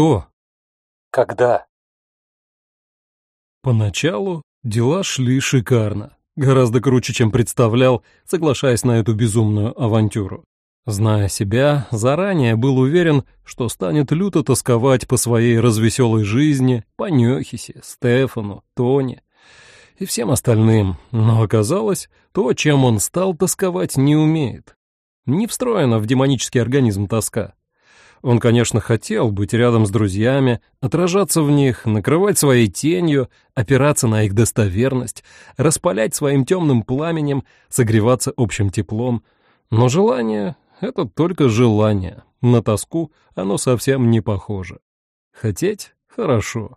что? Когда? Поначалу дела шли шикарно, гораздо круче, чем представлял, соглашаясь на эту безумную авантюру. Зная себя, заранее был уверен, что станет люто тосковать по своей развеселой жизни, по Нёхисе, Стефану, Тоне и всем остальным, но оказалось, то, чем он стал тосковать, не умеет. Не встроена в демонический организм тоска. Он, конечно, хотел быть рядом с друзьями, отражаться в них, накрывать своей тенью, опираться на их достоверность, распалять своим темным пламенем, согреваться общим теплом. Но желание — это только желание. На тоску оно совсем не похоже. Хотеть — хорошо.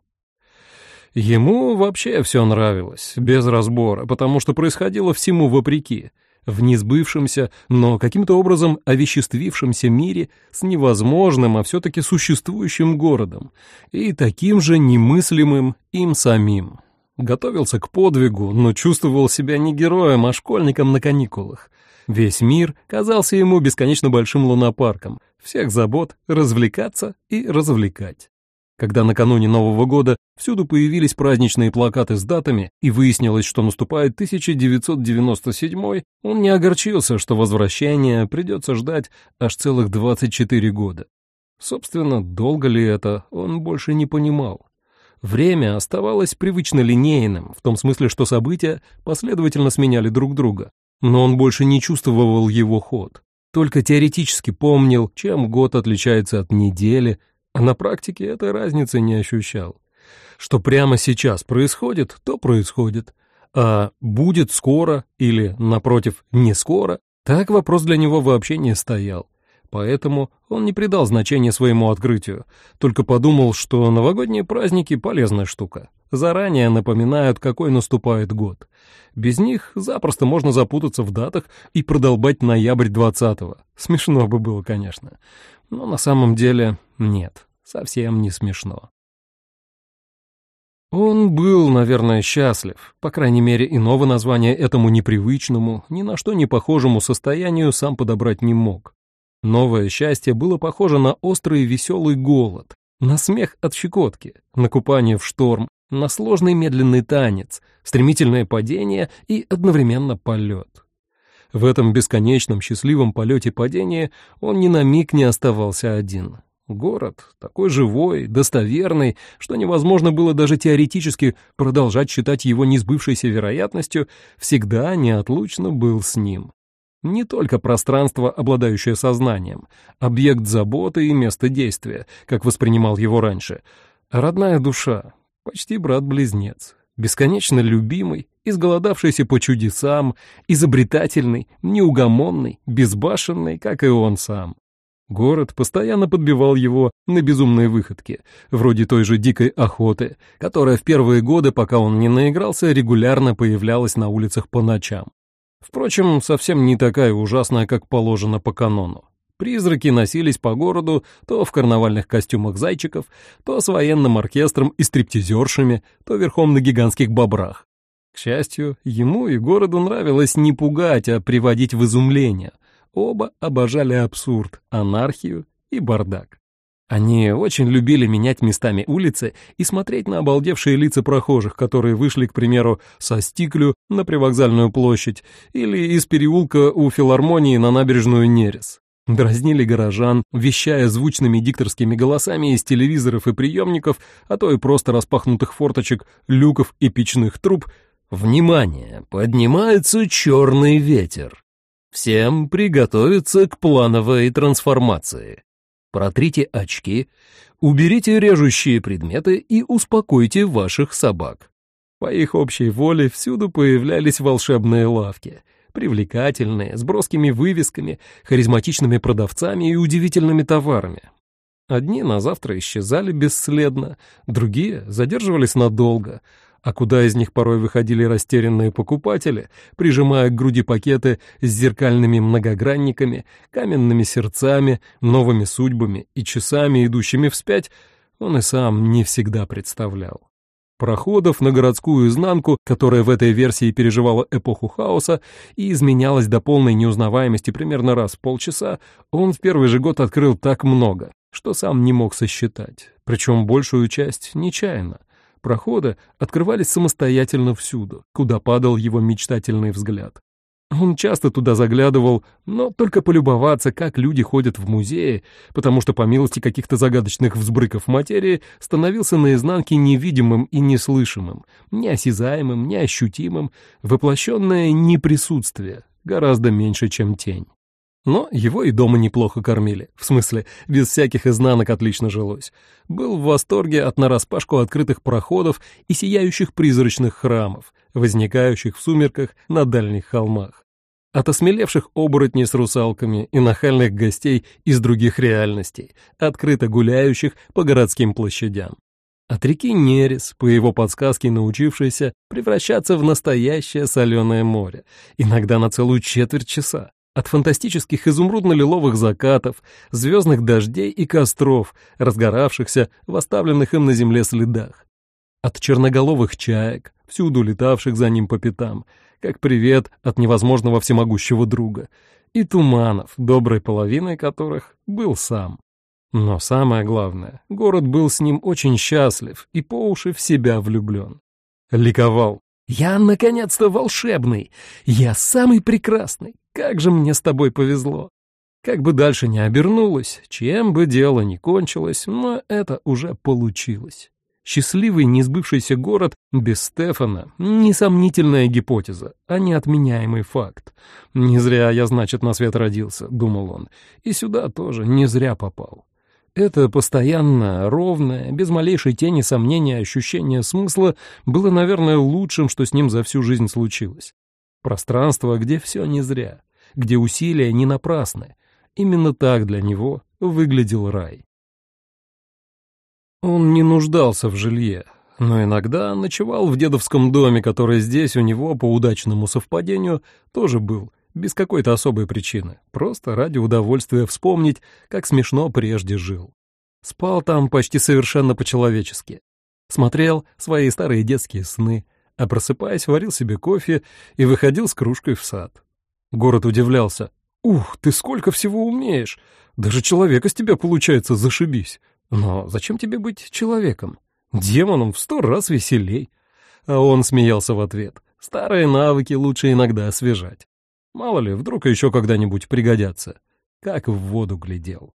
Ему вообще все нравилось, без разбора, потому что происходило всему вопреки — в несбывшемся, но каким-то образом овеществившемся мире с невозможным, а все-таки существующим городом и таким же немыслимым им самим. Готовился к подвигу, но чувствовал себя не героем, а школьником на каникулах. Весь мир казался ему бесконечно большим лунопарком, всех забот — развлекаться и развлекать. Когда накануне Нового года всюду появились праздничные плакаты с датами и выяснилось, что наступает 1997, он не огорчился, что возвращение придется ждать аж целых 24 года. Собственно, долго ли это, он больше не понимал. Время оставалось привычно линейным, в том смысле, что события последовательно сменяли друг друга, но он больше не чувствовал его ход. Только теоретически помнил, чем год отличается от недели, а на практике этой разницы не ощущал. Что прямо сейчас происходит, то происходит. А будет скоро или, напротив, не скоро, так вопрос для него вообще не стоял. Поэтому он не придал значения своему открытию, только подумал, что новогодние праздники — полезная штука. Заранее напоминают, какой наступает год. Без них запросто можно запутаться в датах и продолбать ноябрь 20-го. Смешно бы было, конечно. Но на самом деле нет, совсем не смешно. Он был, наверное, счастлив, по крайней мере, иного названия этому непривычному, ни на что не похожему состоянию сам подобрать не мог. Новое счастье было похоже на острый веселый голод, на смех от щекотки, на купание в шторм, на сложный медленный танец, стремительное падение и одновременно полет. В этом бесконечном счастливом полете падения он ни на миг не оставался один. Город такой живой, достоверный, что невозможно было даже теоретически продолжать считать его несбывшейся вероятностью, всегда неотлучно был с ним. Не только пространство, обладающее сознанием, объект заботы и место действия, как воспринимал его раньше, родная душа, почти брат-близнец, бесконечно любимый, изголодавшийся по чудесам, изобретательный, неугомонный, безбашенный, как и он сам. Город постоянно подбивал его на безумные выходки, вроде той же дикой охоты, которая в первые годы, пока он не наигрался, регулярно появлялась на улицах по ночам. Впрочем, совсем не такая ужасная, как положено по канону. Призраки носились по городу то в карнавальных костюмах зайчиков, то с военным оркестром и стриптизершами, то верхом на гигантских бобрах. К счастью, ему и городу нравилось не пугать, а приводить в изумление. Оба обожали абсурд, анархию и бардак. Они очень любили менять местами улицы и смотреть на обалдевшие лица прохожих, которые вышли, к примеру, со Стиклю на привокзальную площадь или из переулка у филармонии на набережную Нерес. Дразнили горожан, вещая звучными дикторскими голосами из телевизоров и приемников, а то и просто распахнутых форточек, люков и печных труб. «Внимание! Поднимается черный ветер! Всем приготовиться к плановой трансформации! Протрите очки, уберите режущие предметы и успокойте ваших собак!» По их общей воле всюду появлялись волшебные лавки — привлекательные, с броскими вывесками, харизматичными продавцами и удивительными товарами. Одни на завтра исчезали бесследно, другие задерживались надолго, а куда из них порой выходили растерянные покупатели, прижимая к груди пакеты с зеркальными многогранниками, каменными сердцами, новыми судьбами и часами, идущими вспять, он и сам не всегда представлял. проходов на городскую изнанку, которая в этой версии переживала эпоху хаоса и изменялась до полной неузнаваемости примерно раз в полчаса, он в первый же год открыл так много, что сам не мог сосчитать, причем большую часть нечаянно. Проходы открывались самостоятельно всюду, куда падал его мечтательный взгляд. Он часто туда заглядывал, но только полюбоваться, как люди ходят в музеи, потому что, по милости каких-то загадочных взбрыков материи, становился наизнанке невидимым и неслышимым, неосязаемым, неощутимым, воплощенное неприсутствие, гораздо меньше, чем тень. Но его и дома неплохо кормили, в смысле, без всяких изнанок отлично жилось. Был в восторге от нараспашку открытых проходов и сияющих призрачных храмов, возникающих в сумерках на дальних холмах. От осмелевших оборотней с русалками и нахальных гостей из других реальностей, открыто гуляющих по городским площадям. От реки Нерес, по его подсказке научившейся превращаться в настоящее соленое море, иногда на целую четверть часа. От фантастических изумрудно-лиловых закатов, звездных дождей и костров, разгоравшихся в оставленных им на земле следах. От черноголовых чаек, всюду летавших за ним по пятам, как привет от невозможного всемогущего друга, и туманов, доброй половиной которых был сам. Но самое главное, город был с ним очень счастлив и по уши в себя влюблен. Ликовал. «Я, наконец-то, волшебный! Я самый прекрасный! Как же мне с тобой повезло! Как бы дальше ни обернулось, чем бы дело ни кончилось, но это уже получилось. Счастливый несбывшийся город без Стефана — несомнительная гипотеза, а не отменяемый факт. «Не зря я, значит, на свет родился», — думал он, — «и сюда тоже не зря попал». Это постоянно, ровное, без малейшей тени сомнения ощущение смысла было, наверное, лучшим, что с ним за всю жизнь случилось. Пространство, где все не зря, где усилия не напрасны. Именно так для него выглядел рай. Он не нуждался в жилье, но иногда ночевал в дедовском доме, который здесь у него, по удачному совпадению, тоже был, без какой-то особой причины, просто ради удовольствия вспомнить, как смешно прежде жил. Спал там почти совершенно по-человечески. Смотрел свои старые детские сны, а просыпаясь, варил себе кофе и выходил с кружкой в сад. Город удивлялся. «Ух, ты сколько всего умеешь! Даже человека с тебя получается зашибись! Но зачем тебе быть человеком? Демоном в сто раз веселей!» А он смеялся в ответ. «Старые навыки лучше иногда освежать. Мало ли, вдруг еще когда-нибудь пригодятся». Как в воду глядел.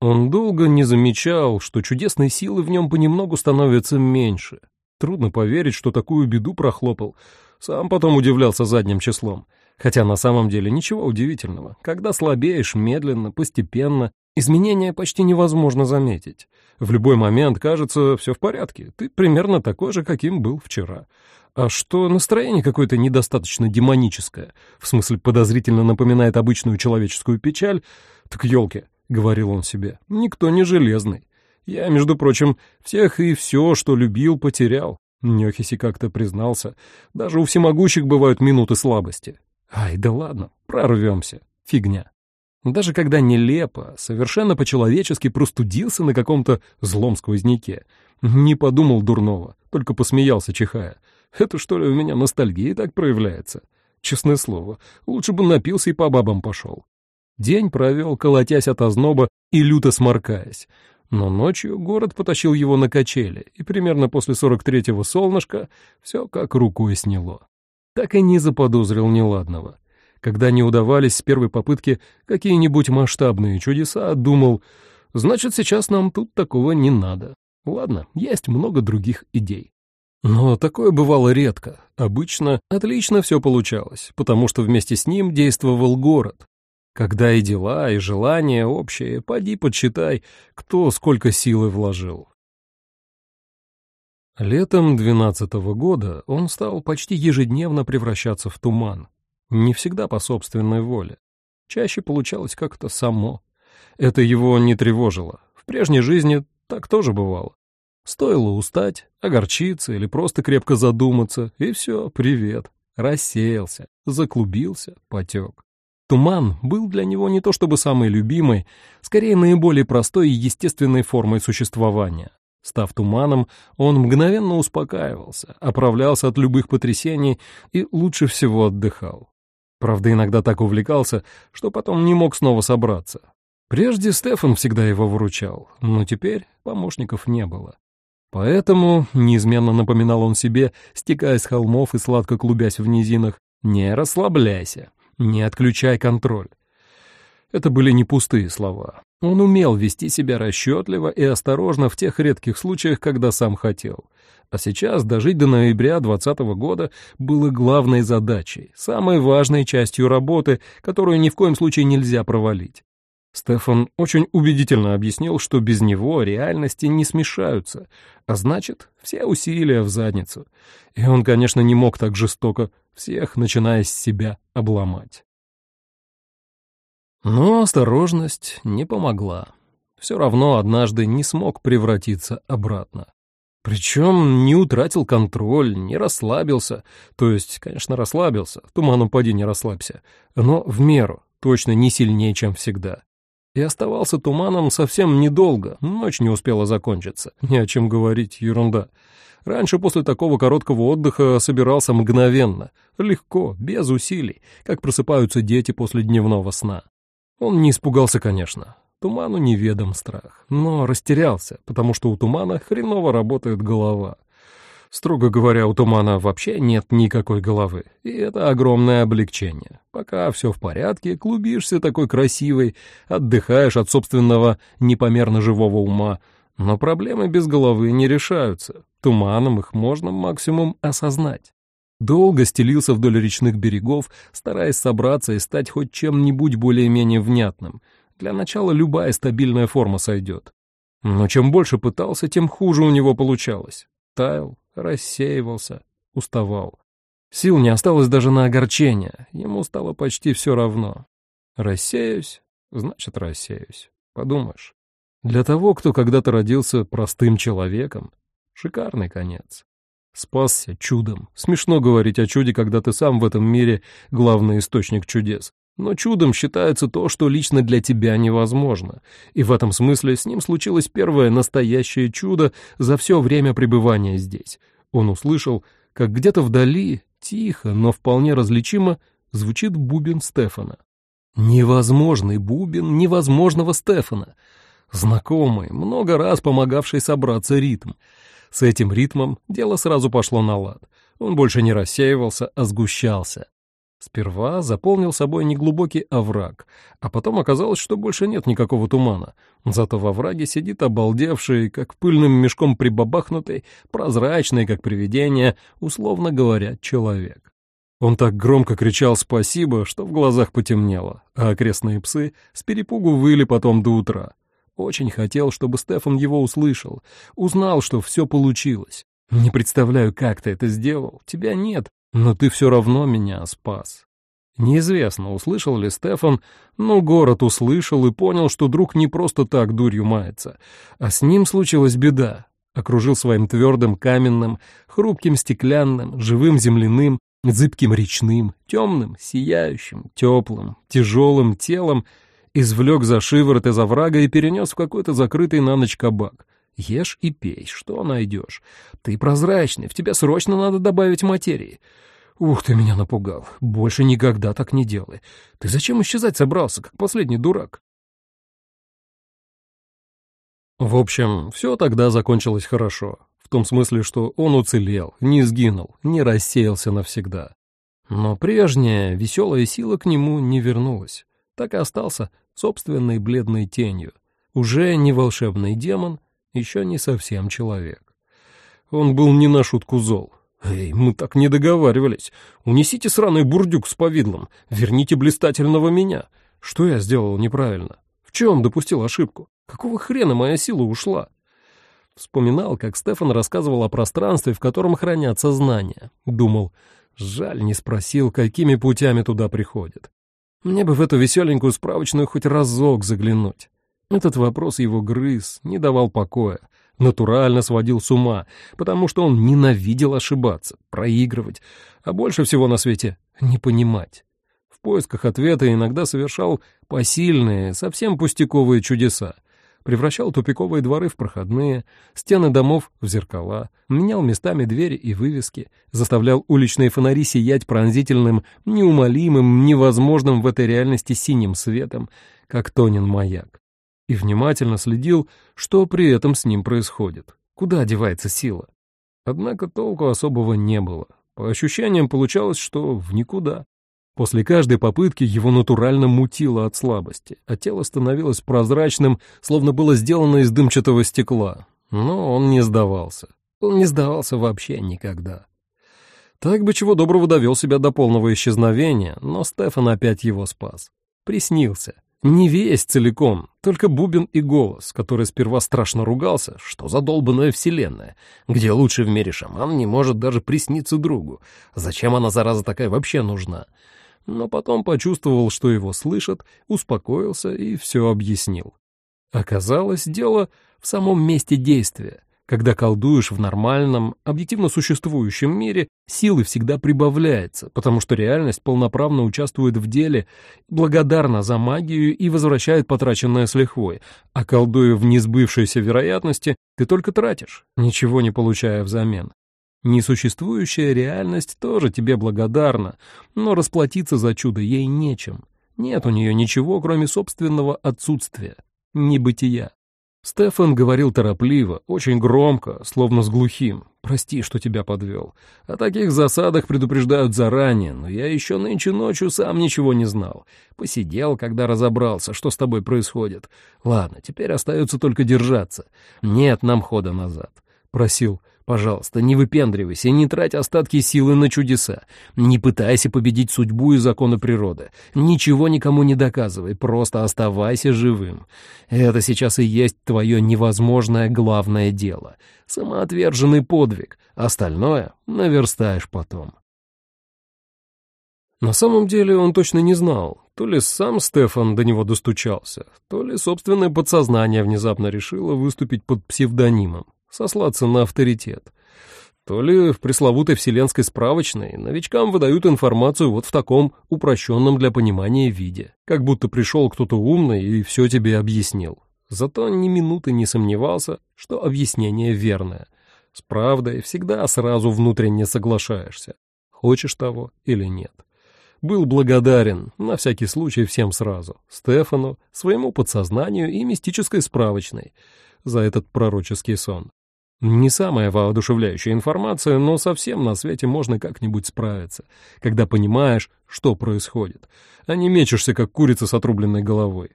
Он долго не замечал, что чудесной силы в нем понемногу становится меньше. Трудно поверить, что такую беду прохлопал. Сам потом удивлялся задним числом. Хотя на самом деле ничего удивительного. Когда слабеешь медленно, постепенно, изменения почти невозможно заметить. В любой момент кажется, все в порядке, ты примерно такой же, каким был вчера. А что настроение какое-то недостаточно демоническое, в смысле подозрительно напоминает обычную человеческую печаль, так елки, — говорил он себе, — никто не железный. Я, между прочим, всех и все, что любил, потерял. Нехиси как-то признался. Даже у всемогущих бывают минуты слабости. Ай, да ладно, прорвемся. Фигня. Даже когда нелепо, совершенно по-человечески простудился на каком-то злом сквозняке. Не подумал дурного, только посмеялся, чихая. Это что ли у меня ностальгия так проявляется? Честное слово, лучше бы напился и по бабам пошел. День провел, колотясь от озноба и люто сморкаясь. Но ночью город потащил его на качели, и примерно после 43-го солнышка все как рукой сняло. Так и не заподозрил неладного. Когда не удавались с первой попытки какие-нибудь масштабные чудеса, думал, значит, сейчас нам тут такого не надо. Ладно, есть много других идей. Но такое бывало редко. Обычно отлично все получалось, потому что вместе с ним действовал город, когда и дела, и желания общие, поди подсчитай, кто сколько силы вложил. Летом двенадцатого года он стал почти ежедневно превращаться в туман. Не всегда по собственной воле. Чаще получалось как-то само. Это его не тревожило. В прежней жизни так тоже бывало. Стоило устать, огорчиться или просто крепко задуматься, и все, привет. Рассеялся, заклубился, потек. Туман был для него не то чтобы самой любимой, скорее наиболее простой и естественной формой существования. Став туманом, он мгновенно успокаивался, оправлялся от любых потрясений и лучше всего отдыхал. Правда, иногда так увлекался, что потом не мог снова собраться. Прежде Стефан всегда его выручал, но теперь помощников не было. Поэтому, неизменно напоминал он себе, стекая с холмов и сладко клубясь в низинах, не расслабляйся, не отключай контроль. Это были не пустые слова. Он умел вести себя расчетливо и осторожно в тех редких случаях, когда сам хотел. А сейчас дожить до ноября 2020 года было главной задачей, самой важной частью работы, которую ни в коем случае нельзя провалить. Стефан очень убедительно объяснил, что без него реальности не смешаются, а значит, все усилия в задницу. И он, конечно, не мог так жестоко всех, начиная с себя, обломать. Но осторожность не помогла. Все равно однажды не смог превратиться обратно. Причем не утратил контроль, не расслабился. То есть, конечно, расслабился, туманом поди не расслабься, но в меру, точно не сильнее, чем всегда. И оставался туманом совсем недолго, ночь не успела закончиться. Ни о чем говорить, ерунда. Раньше после такого короткого отдыха собирался мгновенно, легко, без усилий, как просыпаются дети после дневного сна. Он не испугался, конечно. Туману неведом страх, но растерялся, потому что у тумана хреново работает голова. Строго говоря, у тумана вообще нет никакой головы, и это огромное облегчение. Пока все в порядке, клубишься такой красивый, отдыхаешь от собственного непомерно живого ума, но проблемы без головы не решаются. Туманом их можно максимум осознать. Долго стелился вдоль речных берегов, стараясь собраться и стать хоть чем-нибудь более-менее внятным. Для начала любая стабильная форма сойдет. Но чем больше пытался, тем хуже у него получалось. Таял, рассеивался, уставал. Сил не осталось даже на огорчение, ему стало почти все равно. Рассеюсь, значит, рассеюсь. Подумаешь. Для того, кто когда-то родился простым человеком, шикарный конец. Спасся чудом. Смешно говорить о чуде, когда ты сам в этом мире главный источник чудес. Но чудом считается то, что лично для тебя невозможно. И в этом смысле с ним случилось первое настоящее чудо за все время пребывания здесь. Он услышал, как где-то вдали, тихо, но вполне различимо, звучит бубен Стефана. Невозможный бубен невозможного Стефана. Знакомый, много раз помогавший собраться ритм. С этим ритмом дело сразу пошло на лад. Он больше не рассеивался, а сгущался. Сперва заполнил собой неглубокий овраг, а потом оказалось, что больше нет никакого тумана. Зато во овраге сидит обалдевший, как пыльным мешком прибабахнутый, прозрачный, как привидение, условно говоря, человек. Он так громко кричал «спасибо», что в глазах потемнело, а окрестные псы с перепугу выли потом до утра. Очень хотел, чтобы Стефан его услышал, узнал, что все получилось. Не представляю, как ты это сделал, тебя нет, но ты все равно меня спас. Неизвестно, услышал ли Стефан, но город услышал и понял, что друг не просто так дурью мается, а с ним случилась беда. Окружил своим твердым каменным, хрупким стеклянным, живым земляным, зыбким речным, темным, сияющим, теплым, тяжелым телом извлек за шиворот из оврага и перенес в какой-то закрытый на ночь кабак. Ешь и пей, что найдешь. Ты прозрачный, в тебя срочно надо добавить материи. Ух, ты меня напугал. Больше никогда так не делай. Ты зачем исчезать собрался, как последний дурак? В общем, все тогда закончилось хорошо. В том смысле, что он уцелел, не сгинул, не рассеялся навсегда. Но прежняя веселая сила к нему не вернулась. Так и остался собственной бледной тенью. Уже не волшебный демон, еще не совсем человек. Он был не на шутку зол. «Эй, мы так не договаривались. Унесите сраный бурдюк с повидлом, верните блистательного меня. Что я сделал неправильно? В чем допустил ошибку? Какого хрена моя сила ушла?» Вспоминал, как Стефан рассказывал о пространстве, в котором хранятся знания. Думал, жаль, не спросил, какими путями туда приходят. Мне бы в эту веселенькую справочную хоть разок заглянуть. Этот вопрос его грыз, не давал покоя, натурально сводил с ума, потому что он ненавидел ошибаться, проигрывать, а больше всего на свете — не понимать. В поисках ответа иногда совершал посильные, совсем пустяковые чудеса. Превращал тупиковые дворы в проходные, стены домов в зеркала, менял местами двери и вывески, заставлял уличные фонари сиять пронзительным, неумолимым, невозможным в этой реальности синим светом, как Тонин маяк. И внимательно следил, что при этом с ним происходит, куда девается сила. Однако толку особого не было. По ощущениям получалось, что в никуда. После каждой попытки его натурально мутило от слабости, а тело становилось прозрачным, словно было сделано из дымчатого стекла. Но он не сдавался. Он не сдавался вообще никогда. Так бы чего доброго довел себя до полного исчезновения, но Стефан опять его спас. Приснился. Не весь целиком, только бубен и голос, который сперва страшно ругался, что за долбанная вселенная, где лучший в мире шаман не может даже присниться другу. Зачем она, зараза такая, вообще нужна? Но потом почувствовал, что его слышат, успокоился и все объяснил. Оказалось, дело в самом месте действия. Когда колдуешь в нормальном, объективно существующем мире, силы всегда прибавляется, потому что реальность полноправно участвует в деле, благодарна за магию и возвращает потраченное с лихвой, а колдуя в несбывшейся вероятности, ты только тратишь, ничего не получая взамен. Несуществующая реальность тоже тебе благодарна, но расплатиться за чудо ей нечем. Нет у нее ничего, кроме собственного отсутствия, небытия. Стефан говорил торопливо, очень громко, словно с глухим. «Прости, что тебя подвел. О таких засадах предупреждают заранее, но я еще нынче ночью сам ничего не знал. Посидел, когда разобрался, что с тобой происходит. Ладно, теперь остается только держаться. Нет нам хода назад. Просил, пожалуйста, не выпендривайся, не трать остатки силы на чудеса. Не пытайся победить судьбу и законы природы. Ничего никому не доказывай, просто оставайся живым. Это сейчас и есть твое невозможное главное дело. Самоотверженный подвиг. Остальное наверстаешь потом. На самом деле он точно не знал, то ли сам Стефан до него достучался, то ли собственное подсознание внезапно решило выступить под псевдонимом сослаться на авторитет. То ли в пресловутой вселенской справочной новичкам выдают информацию вот в таком упрощенном для понимания виде, как будто пришел кто-то умный и все тебе объяснил. Зато ни минуты не сомневался, что объяснение верное. С правдой всегда сразу внутренне соглашаешься, хочешь того или нет. Был благодарен, на всякий случай всем сразу, Стефану, своему подсознанию и мистической справочной, за этот пророческий сон. Не самая воодушевляющая информация, но совсем на свете можно как-нибудь справиться, когда понимаешь, что происходит, а не мечешься, как курица с отрубленной головой.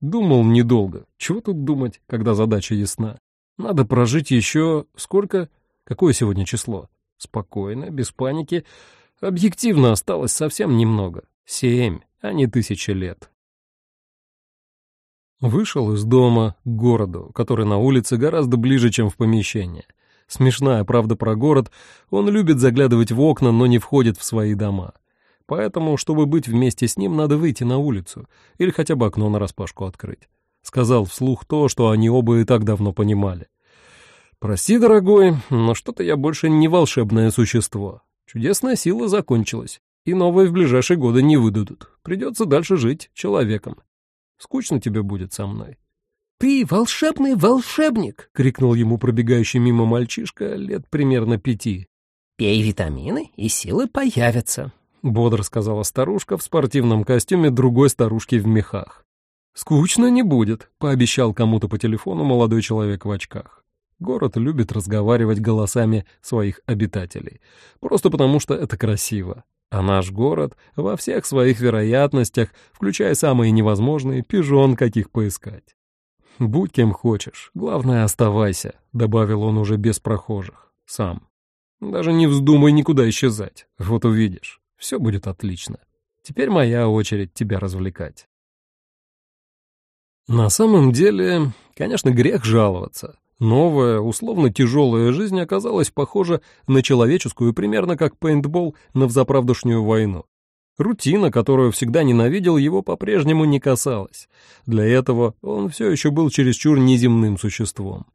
Думал недолго. Чего тут думать, когда задача ясна? Надо прожить еще... Сколько? Какое сегодня число? Спокойно, без паники. Объективно осталось совсем немного. Семь, а не тысячи лет. Вышел из дома к городу, который на улице гораздо ближе, чем в помещение. Смешная правда про город, он любит заглядывать в окна, но не входит в свои дома. Поэтому, чтобы быть вместе с ним, надо выйти на улицу или хотя бы окно нараспашку открыть. Сказал вслух то, что они оба и так давно понимали. «Прости, дорогой, но что-то я больше не волшебное существо. Чудесная сила закончилась, и новые в ближайшие годы не выдадут. Придется дальше жить человеком. Скучно тебе будет со мной». «Ты волшебный волшебник!» — крикнул ему пробегающий мимо мальчишка лет примерно пяти. «Пей витамины, и силы появятся», — бодро сказала старушка в спортивном костюме другой старушки в мехах. «Скучно не будет», — пообещал кому-то по телефону молодой человек в очках. Город любит разговаривать голосами своих обитателей, просто потому что это красиво. А наш город во всех своих вероятностях, включая самые невозможные, пижон каких поискать. «Будь кем хочешь, главное оставайся», — добавил он уже без прохожих, сам. «Даже не вздумай никуда исчезать, вот увидишь, все будет отлично. Теперь моя очередь тебя развлекать». На самом деле, конечно, грех жаловаться. Новая, условно тяжелая жизнь оказалась похожа на человеческую примерно как пейнтбол на взаправдошнюю войну. Рутина, которую всегда ненавидел, его по-прежнему не касалась. Для этого он все еще был чересчур неземным существом.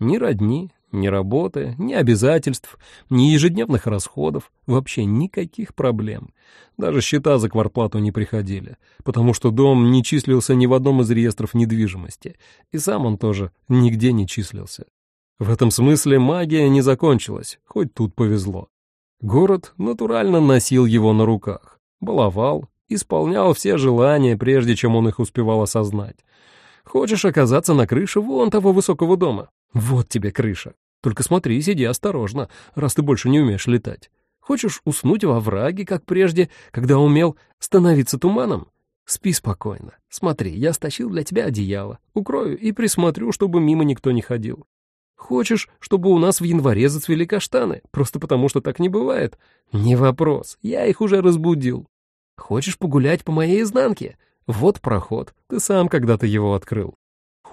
Ни родни, Ни работы, ни обязательств, ни ежедневных расходов, вообще никаких проблем. Даже счета за кварплату не приходили, потому что дом не числился ни в одном из реестров недвижимости, и сам он тоже нигде не числился. В этом смысле магия не закончилась, хоть тут повезло. Город натурально носил его на руках, баловал, исполнял все желания, прежде чем он их успевал осознать. Хочешь оказаться на крыше вон того высокого дома? Вот тебе крыша. Только смотри, сиди осторожно, раз ты больше не умеешь летать. Хочешь уснуть во враге, как прежде, когда умел становиться туманом? Спи спокойно. Смотри, я стащил для тебя одеяло. Укрою и присмотрю, чтобы мимо никто не ходил. Хочешь, чтобы у нас в январе зацвели каштаны, просто потому что так не бывает? Не вопрос, я их уже разбудил. Хочешь погулять по моей изнанке? Вот проход, ты сам когда-то его открыл.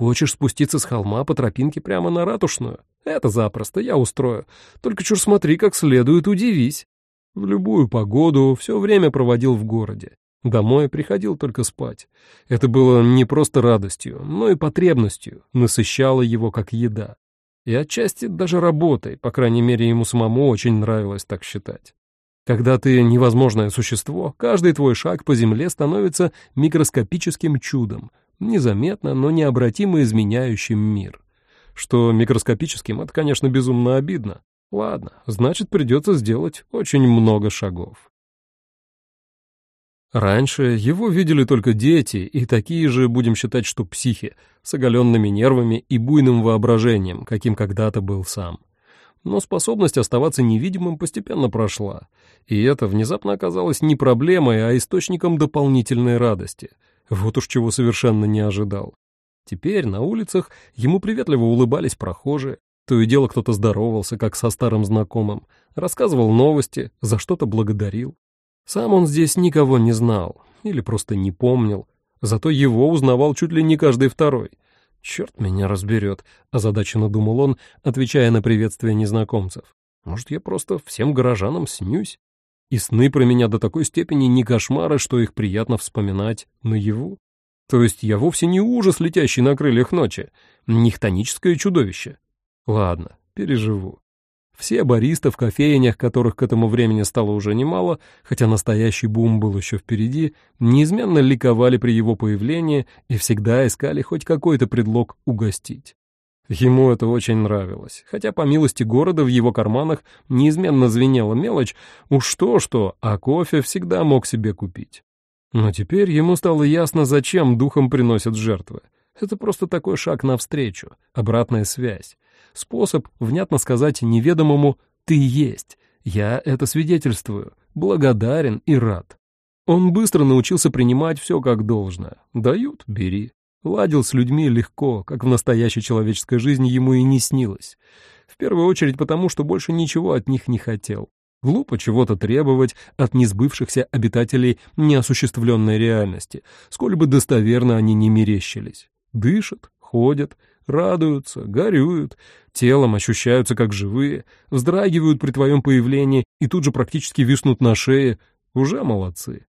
Хочешь спуститься с холма по тропинке прямо на ратушную? Это запросто, я устрою. Только чур смотри, как следует удивись. В любую погоду все время проводил в городе. Домой приходил только спать. Это было не просто радостью, но и потребностью, насыщало его как еда. И отчасти даже работой, по крайней мере, ему самому очень нравилось так считать. Когда ты невозможное существо, каждый твой шаг по земле становится микроскопическим чудом, незаметно, но необратимо изменяющим мир. Что микроскопическим, это, конечно, безумно обидно. Ладно, значит, придется сделать очень много шагов. Раньше его видели только дети и такие же, будем считать, что психи, с оголенными нервами и буйным воображением, каким когда-то был сам. Но способность оставаться невидимым постепенно прошла, и это внезапно оказалось не проблемой, а источником дополнительной радости. Вот уж чего совершенно не ожидал. Теперь на улицах ему приветливо улыбались прохожие, то и дело кто-то здоровался, как со старым знакомым, рассказывал новости, за что-то благодарил. Сам он здесь никого не знал или просто не помнил, зато его узнавал чуть ли не каждый второй. «Черт меня разберет», — озадаченно думал он, отвечая на приветствие незнакомцев. «Может, я просто всем горожанам снюсь? И сны про меня до такой степени не кошмары, что их приятно вспоминать наяву? То есть я вовсе не ужас, летящий на крыльях ночи, не хтоническое чудовище. Ладно, переживу. Все баристы в кофейнях, которых к этому времени стало уже немало, хотя настоящий бум был еще впереди, неизменно ликовали при его появлении и всегда искали хоть какой-то предлог угостить. Ему это очень нравилось, хотя по милости города в его карманах неизменно звенела мелочь, уж то-что, а кофе всегда мог себе купить. Но теперь ему стало ясно, зачем духом приносят жертвы. Это просто такой шаг навстречу, обратная связь. Способ внятно сказать неведомому «ты есть», «я это свидетельствую», «благодарен и рад». Он быстро научился принимать все как должное. Дают — бери. Ладил с людьми легко, как в настоящей человеческой жизни ему и не снилось. В первую очередь потому, что больше ничего от них не хотел. Глупо чего-то требовать от несбывшихся обитателей неосуществленной реальности, сколь бы достоверно они не мерещились. Дышат, ходят, радуются, горюют, телом ощущаются как живые, вздрагивают при твоем появлении и тут же практически виснут на шее, уже молодцы.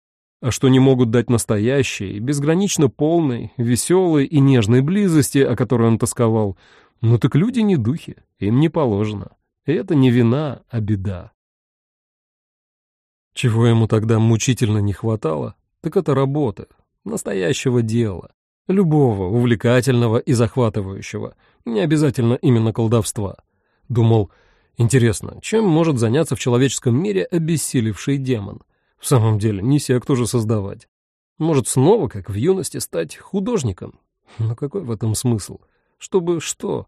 А что не могут дать настоящей, безгранично полной, веселой и нежной близости, о которой он тосковал, ну так люди не духи, им не положено. И это не вина, а беда. Чего ему тогда мучительно не хватало, так это работы, настоящего дела. Любого, увлекательного и захватывающего, не обязательно именно колдовства. Думал, интересно, чем может заняться в человеческом мире обессилевший демон? В самом деле, не секту же создавать. Может, снова, как в юности, стать художником? Но какой в этом смысл? Чтобы что?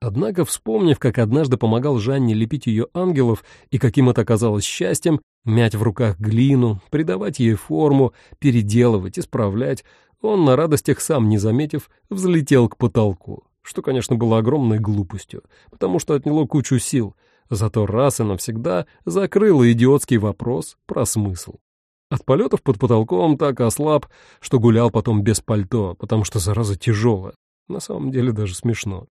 Однако, вспомнив, как однажды помогал Жанне лепить ее ангелов и каким это оказалось счастьем, мять в руках глину, придавать ей форму, переделывать, исправлять, он на радостях сам не заметив, взлетел к потолку, что, конечно, было огромной глупостью, потому что отняло кучу сил, зато раз и навсегда закрыло идиотский вопрос про смысл. От полетов под потолком так ослаб, что гулял потом без пальто, потому что зараза тяжелая. На самом деле даже смешно.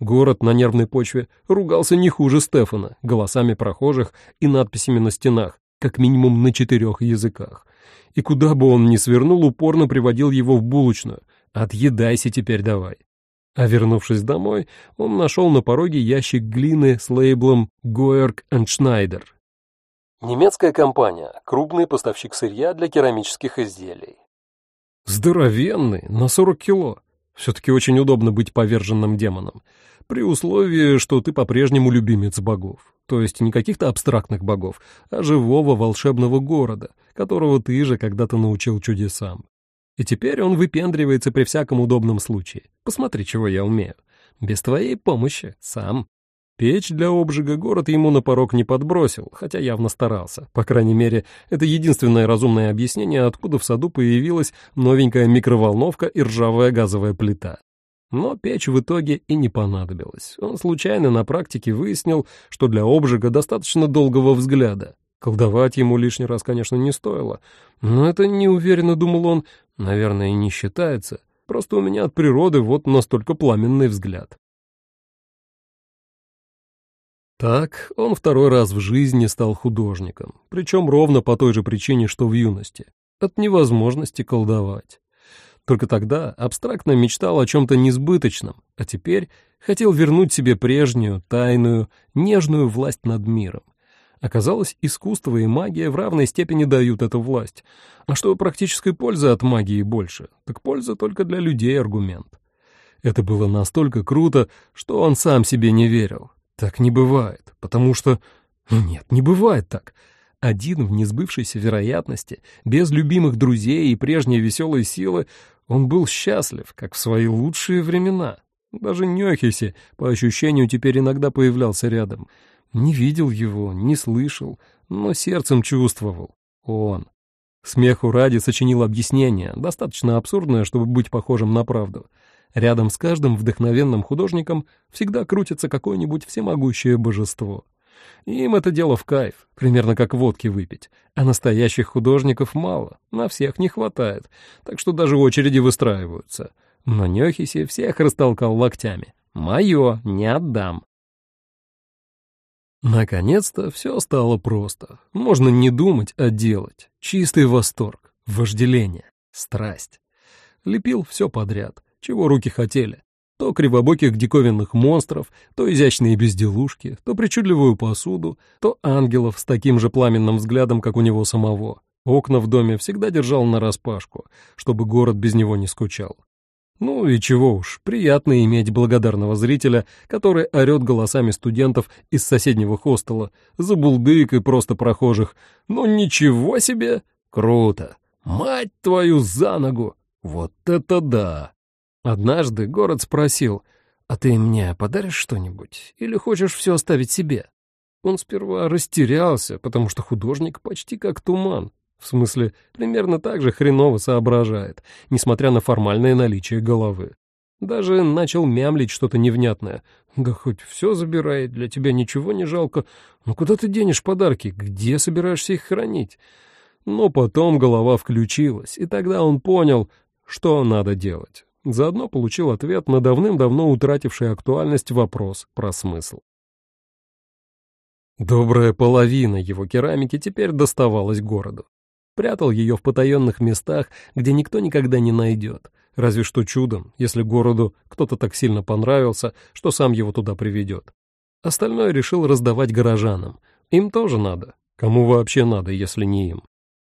Город на нервной почве ругался не хуже Стефана, голосами прохожих и надписями на стенах, как минимум на четырех языках и куда бы он ни свернул, упорно приводил его в булочную. Отъедайся теперь давай. А вернувшись домой, он нашел на пороге ящик глины с лейблом «Гоерк Schneider». Немецкая компания, крупный поставщик сырья для керамических изделий. Здоровенный, на 40 кило. Все-таки очень удобно быть поверженным демоном. При условии, что ты по-прежнему любимец богов. То есть не каких-то абстрактных богов, а живого волшебного города, которого ты же когда-то научил чудесам. И теперь он выпендривается при всяком удобном случае. Посмотри, чего я умею. Без твоей помощи, сам. Печь для обжига город ему на порог не подбросил, хотя явно старался. По крайней мере, это единственное разумное объяснение, откуда в саду появилась новенькая микроволновка и ржавая газовая плита. Но печь в итоге и не понадобилась. Он случайно на практике выяснил, что для обжига достаточно долгого взгляда. Колдовать ему лишний раз, конечно, не стоило. Но это неуверенно, думал он, наверное, и не считается. Просто у меня от природы вот настолько пламенный взгляд. Так он второй раз в жизни стал художником, причем ровно по той же причине, что в юности, от невозможности колдовать. Только тогда абстрактно мечтал о чем-то несбыточном, а теперь хотел вернуть себе прежнюю, тайную, нежную власть над миром. Оказалось, искусство и магия в равной степени дают эту власть. А что практической пользы от магии больше, так польза только для людей аргумент. Это было настолько круто, что он сам себе не верил. Так не бывает, потому что... Нет, не бывает так. Один в несбывшейся вероятности, без любимых друзей и прежней веселой силы, он был счастлив, как в свои лучшие времена. Даже Нёхиси, по ощущению, теперь иногда появлялся рядом — не видел его, не слышал, но сердцем чувствовал. Он. Смеху ради сочинил объяснение, достаточно абсурдное, чтобы быть похожим на правду. Рядом с каждым вдохновенным художником всегда крутится какое-нибудь всемогущее божество. Им это дело в кайф, примерно как водки выпить. А настоящих художников мало, на всех не хватает, так что даже очереди выстраиваются. Но Нёхиси всех растолкал локтями. «Моё, не отдам». Наконец-то все стало просто. Можно не думать, а делать. Чистый восторг, вожделение, страсть. Лепил все подряд, чего руки хотели. То кривобоких диковинных монстров, то изящные безделушки, то причудливую посуду, то ангелов с таким же пламенным взглядом, как у него самого. Окна в доме всегда держал нараспашку, чтобы город без него не скучал. Ну и чего уж, приятно иметь благодарного зрителя, который орет голосами студентов из соседнего хостела, за булдык и просто прохожих. Ну ничего себе! Круто! Мать твою за ногу! Вот это да! Однажды город спросил, «А ты мне подаришь что-нибудь? Или хочешь все оставить себе?» Он сперва растерялся, потому что художник почти как туман, в смысле, примерно так же хреново соображает, несмотря на формальное наличие головы. Даже начал мямлить что-то невнятное. «Да хоть все забирай, для тебя ничего не жалко. Ну куда ты денешь подарки? Где собираешься их хранить?» Но потом голова включилась, и тогда он понял, что надо делать. Заодно получил ответ на давным-давно утративший актуальность вопрос про смысл. Добрая половина его керамики теперь доставалась городу прятал ее в потаенных местах, где никто никогда не найдет. Разве что чудом, если городу кто-то так сильно понравился, что сам его туда приведет. Остальное решил раздавать горожанам. Им тоже надо. Кому вообще надо, если не им?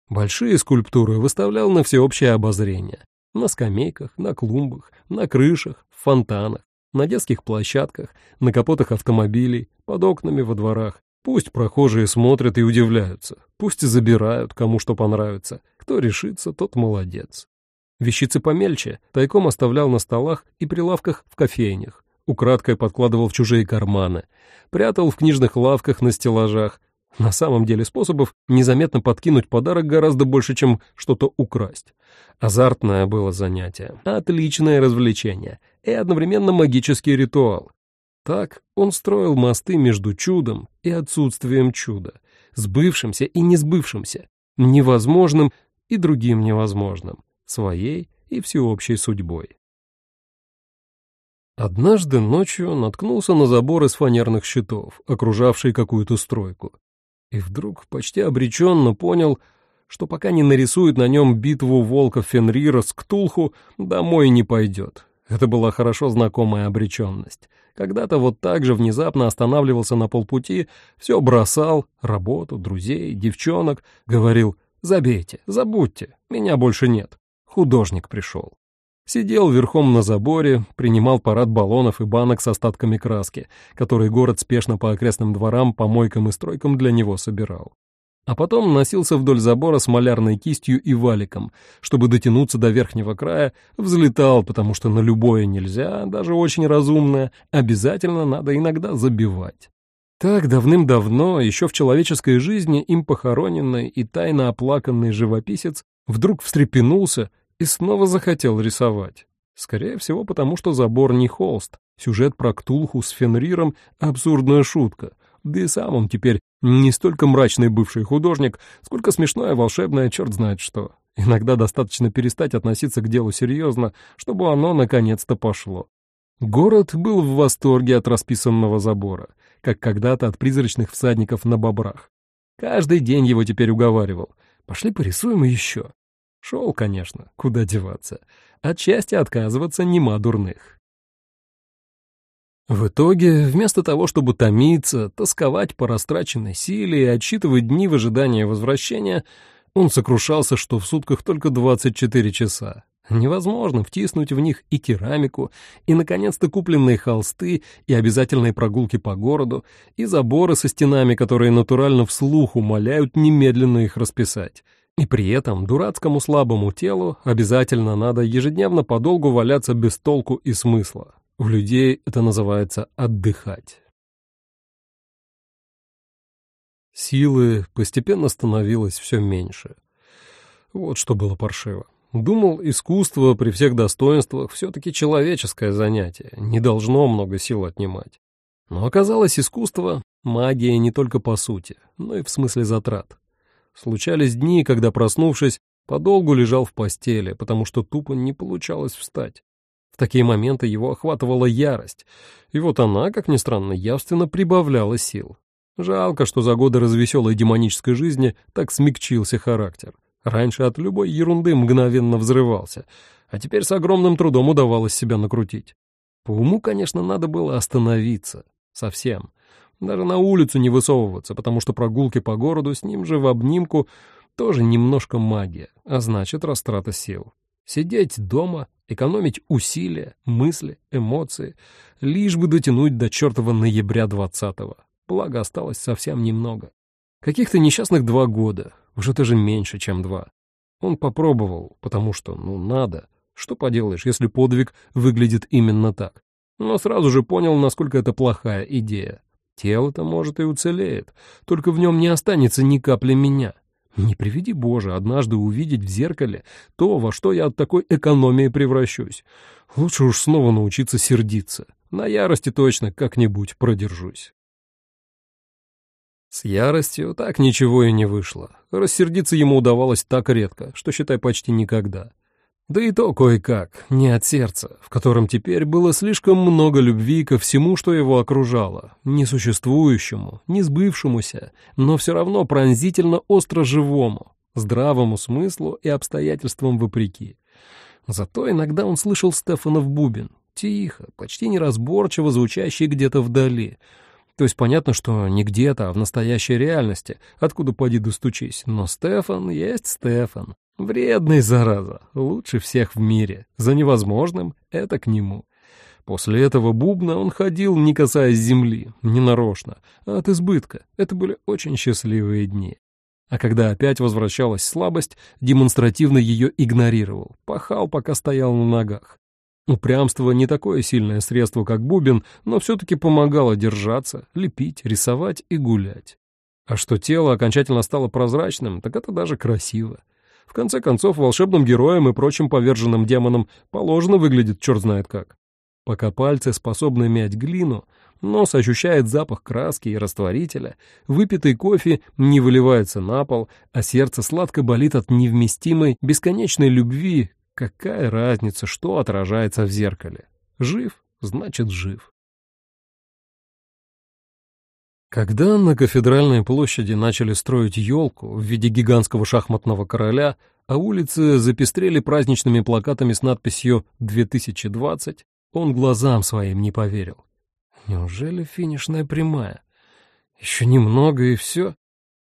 Большие скульптуры выставлял на всеобщее обозрение. На скамейках, на клумбах, на крышах, в фонтанах, на детских площадках, на капотах автомобилей, под окнами во дворах, Пусть прохожие смотрят и удивляются, пусть и забирают, кому что понравится. Кто решится, тот молодец. Вещицы помельче тайком оставлял на столах и прилавках в кофейнях, украдкой подкладывал в чужие карманы, прятал в книжных лавках на стеллажах. На самом деле способов незаметно подкинуть подарок гораздо больше, чем что-то украсть. Азартное было занятие, отличное развлечение и одновременно магический ритуал. Так он строил мосты между чудом и отсутствием чуда, сбывшимся и несбывшимся, невозможным и другим невозможным, своей и всеобщей судьбой. Однажды ночью наткнулся на забор из фанерных щитов, окружавший какую-то стройку, и вдруг почти обреченно понял, что пока не нарисует на нем битву волков Фенрира с Ктулху, домой не пойдет, Это была хорошо знакомая обреченность. Когда-то вот так же внезапно останавливался на полпути, все бросал, работу, друзей, девчонок, говорил «Забейте, забудьте, меня больше нет». Художник пришел. Сидел верхом на заборе, принимал парад баллонов и банок с остатками краски, которые город спешно по окрестным дворам, помойкам и стройкам для него собирал а потом носился вдоль забора с малярной кистью и валиком, чтобы дотянуться до верхнего края, взлетал, потому что на любое нельзя, даже очень разумное, обязательно надо иногда забивать. Так давным-давно, еще в человеческой жизни, им похороненный и тайно оплаканный живописец вдруг встрепенулся и снова захотел рисовать. Скорее всего, потому что забор не холст, сюжет про Ктулху с Фенриром — абсурдная шутка, да и сам он теперь не столько мрачный бывший художник, сколько смешное, волшебное, черт знает что. Иногда достаточно перестать относиться к делу серьезно, чтобы оно наконец-то пошло. Город был в восторге от расписанного забора, как когда-то от призрачных всадников на бобрах. Каждый день его теперь уговаривал. Пошли порисуем еще. Шел, конечно, куда деваться. От счастья отказываться нема дурных. В итоге, вместо того, чтобы томиться, тосковать по растраченной силе и отсчитывать дни в ожидании возвращения, он сокрушался, что в сутках только 24 часа. Невозможно втиснуть в них и керамику, и, наконец-то, купленные холсты, и обязательные прогулки по городу, и заборы со стенами, которые натурально вслух умоляют немедленно их расписать. И при этом дурацкому слабому телу обязательно надо ежедневно подолгу валяться без толку и смысла. У людей это называется отдыхать. Силы постепенно становилось все меньше. Вот что было паршиво. Думал, искусство при всех достоинствах все-таки человеческое занятие, не должно много сил отнимать. Но оказалось, искусство — магия не только по сути, но и в смысле затрат. Случались дни, когда, проснувшись, подолгу лежал в постели, потому что тупо не получалось встать такие моменты его охватывала ярость, и вот она, как ни странно, явственно прибавляла сил. Жалко, что за годы развеселой демонической жизни так смягчился характер. Раньше от любой ерунды мгновенно взрывался, а теперь с огромным трудом удавалось себя накрутить. По уму, конечно, надо было остановиться. Совсем. Даже на улицу не высовываться, потому что прогулки по городу с ним же в обнимку тоже немножко магия, а значит, растрата сил. Сидеть дома, экономить усилия, мысли, эмоции, лишь бы дотянуть до чертова ноября двадцатого. Благо, осталось совсем немного. Каких-то несчастных два года, уже даже меньше, чем два. Он попробовал, потому что, ну, надо. Что поделаешь, если подвиг выглядит именно так? Но сразу же понял, насколько это плохая идея. Тело-то, может, и уцелеет, только в нем не останется ни капли меня. Не приведи Боже однажды увидеть в зеркале то, во что я от такой экономии превращусь. Лучше уж снова научиться сердиться. На ярости точно как-нибудь продержусь. С яростью так ничего и не вышло. Рассердиться ему удавалось так редко, что, считай, почти никогда. Да и то кое-как, не от сердца, в котором теперь было слишком много любви ко всему, что его окружало, несуществующему, не сбывшемуся, но все равно пронзительно остро живому, здравому смыслу и обстоятельствам вопреки. Зато иногда он слышал Стефана в бубен, тихо, почти неразборчиво звучащий где-то вдали. То есть понятно, что не где-то, а в настоящей реальности, откуда поди достучись, но Стефан есть Стефан, Вредный, зараза, лучше всех в мире. За невозможным — это к нему. После этого бубна он ходил, не касаясь земли, ненарочно, а от избытка. Это были очень счастливые дни. А когда опять возвращалась слабость, демонстративно ее игнорировал, пахал, пока стоял на ногах. Упрямство не такое сильное средство, как бубен, но все-таки помогало держаться, лепить, рисовать и гулять. А что тело окончательно стало прозрачным, так это даже красиво. В конце концов, волшебным героям и прочим поверженным демонам положено выглядит черт знает как. Пока пальцы способны мять глину, нос ощущает запах краски и растворителя, выпитый кофе не выливается на пол, а сердце сладко болит от невместимой, бесконечной любви, какая разница, что отражается в зеркале? Жив, значит жив. Когда на кафедральной площади начали строить елку в виде гигантского шахматного короля, а улицы запестрели праздничными плакатами с надписью «2020», он глазам своим не поверил. Неужели финишная прямая? Еще немного и все.